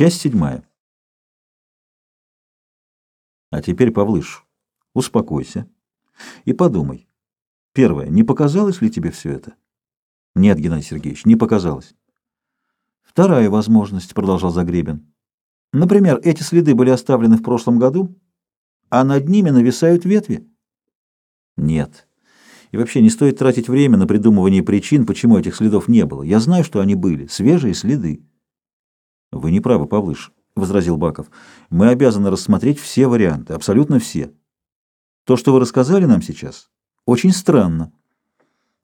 Часть седьмая. А теперь, Павлыш, успокойся и подумай. Первое, не показалось ли тебе все это? Нет, Геннадий Сергеевич, не показалось. Вторая возможность, продолжал Загребин. Например, эти следы были оставлены в прошлом году, а над ними нависают ветви. Нет. И вообще не стоит тратить время на придумывание причин, почему этих следов не было. Я знаю, что они были. Свежие следы. Вы не правы, Павлыш, — возразил Баков. Мы обязаны рассмотреть все варианты, абсолютно все. То, что вы рассказали нам сейчас, очень странно.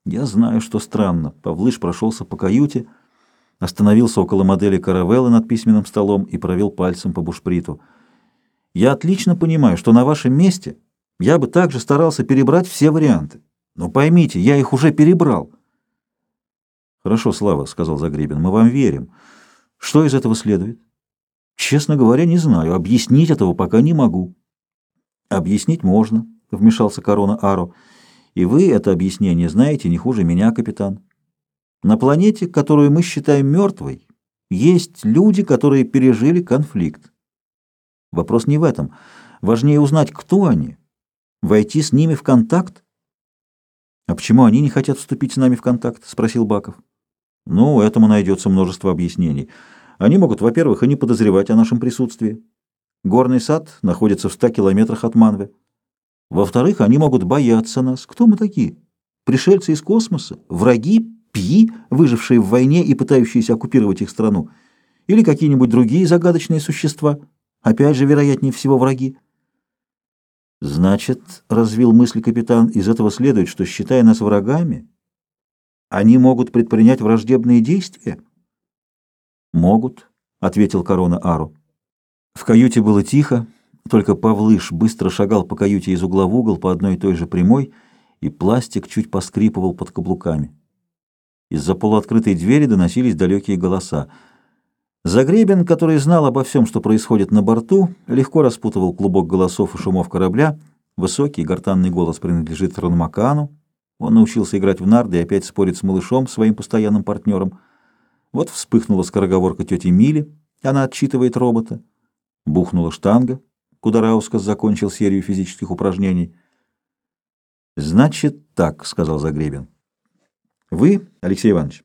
Я знаю, что странно. Павлыш прошелся по каюте, остановился около модели каравеллы над письменным столом и провел пальцем по бушприту. Я отлично понимаю, что на вашем месте я бы также старался перебрать все варианты. Но поймите, я их уже перебрал. Хорошо, Слава, — сказал Загребин, — мы вам верим. Что из этого следует? Честно говоря, не знаю. Объяснить этого пока не могу. Объяснить можно, — вмешался Корона Аро. И вы это объяснение знаете не хуже меня, капитан. На планете, которую мы считаем мертвой, есть люди, которые пережили конфликт. Вопрос не в этом. Важнее узнать, кто они, войти с ними в контакт. — А почему они не хотят вступить с нами в контакт? — спросил Баков. — Ну, этому найдется множество объяснений. Они могут, во-первых, и не подозревать о нашем присутствии. Горный сад находится в ста километрах от Манве. Во-вторых, они могут бояться нас. Кто мы такие? Пришельцы из космоса? Враги? Пьи, выжившие в войне и пытающиеся оккупировать их страну? Или какие-нибудь другие загадочные существа? Опять же, вероятнее всего, враги. Значит, развил мысль капитан, из этого следует, что, считая нас врагами, они могут предпринять враждебные действия? Могут, ответил корона Ару. В каюте было тихо, только Павлыш быстро шагал по каюте из угла в угол по одной и той же прямой, и пластик чуть поскрипывал под каблуками. Из-за полуоткрытой двери доносились далекие голоса. Загребен, который знал обо всем, что происходит на борту, легко распутывал клубок голосов и шумов корабля. Высокий гортанный голос принадлежит Ранмакану. Он научился играть в нарды и опять спорить с малышом, своим постоянным партнером. Вот вспыхнула скороговорка тети Мили, она отчитывает робота. Бухнула штанга. Кудараускас закончил серию физических упражнений. «Значит так», — сказал Загребин. «Вы, Алексей Иванович,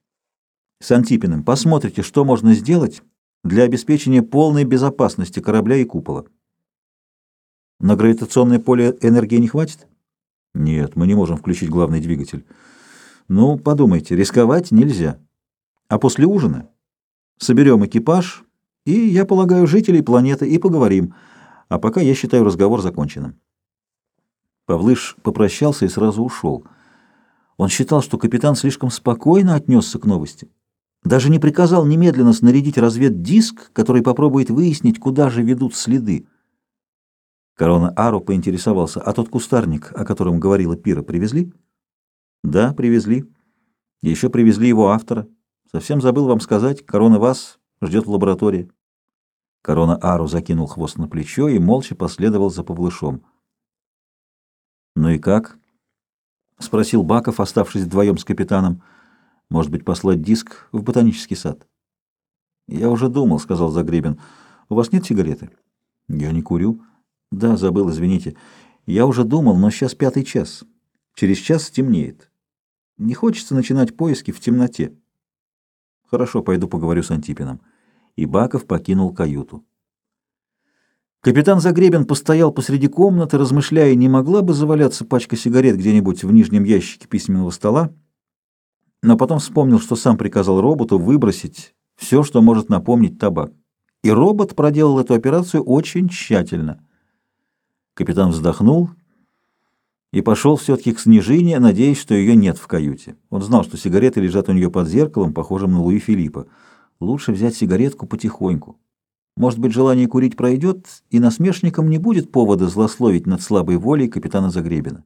с Антипиным посмотрите, что можно сделать для обеспечения полной безопасности корабля и купола. На гравитационное поле энергии не хватит? Нет, мы не можем включить главный двигатель. Ну, подумайте, рисковать нельзя. А после ужина соберем экипаж, и, я полагаю, жителей планеты, и поговорим — а пока я считаю разговор законченным. Павлыш попрощался и сразу ушел. Он считал, что капитан слишком спокойно отнесся к новости. Даже не приказал немедленно снарядить разведдиск, который попробует выяснить, куда же ведут следы. Корона Ару поинтересовался, а тот кустарник, о котором говорила Пира, привезли? Да, привезли. Еще привезли его автора. Совсем забыл вам сказать, Корона вас ждет в лаборатории. Корона Ару закинул хвост на плечо и молча последовал за Павлышом. «Ну и как?» — спросил Баков, оставшись вдвоем с капитаном. «Может быть, послать диск в ботанический сад?» «Я уже думал», — сказал Загребин. «У вас нет сигареты?» «Я не курю». «Да, забыл, извините. Я уже думал, но сейчас пятый час. Через час стемнеет. Не хочется начинать поиски в темноте». «Хорошо, пойду поговорю с Антипином» и Баков покинул каюту. Капитан Загребин постоял посреди комнаты, размышляя, не могла бы заваляться пачка сигарет где-нибудь в нижнем ящике письменного стола, но потом вспомнил, что сам приказал роботу выбросить все, что может напомнить табак. И робот проделал эту операцию очень тщательно. Капитан вздохнул и пошел все-таки к снижине, надеясь, что ее нет в каюте. Он знал, что сигареты лежат у нее под зеркалом, похожим на Луи Филиппа. Лучше взять сигаретку потихоньку. Может быть, желание курить пройдет, и насмешникам не будет повода злословить над слабой волей капитана Загребина.